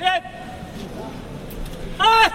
练。哎！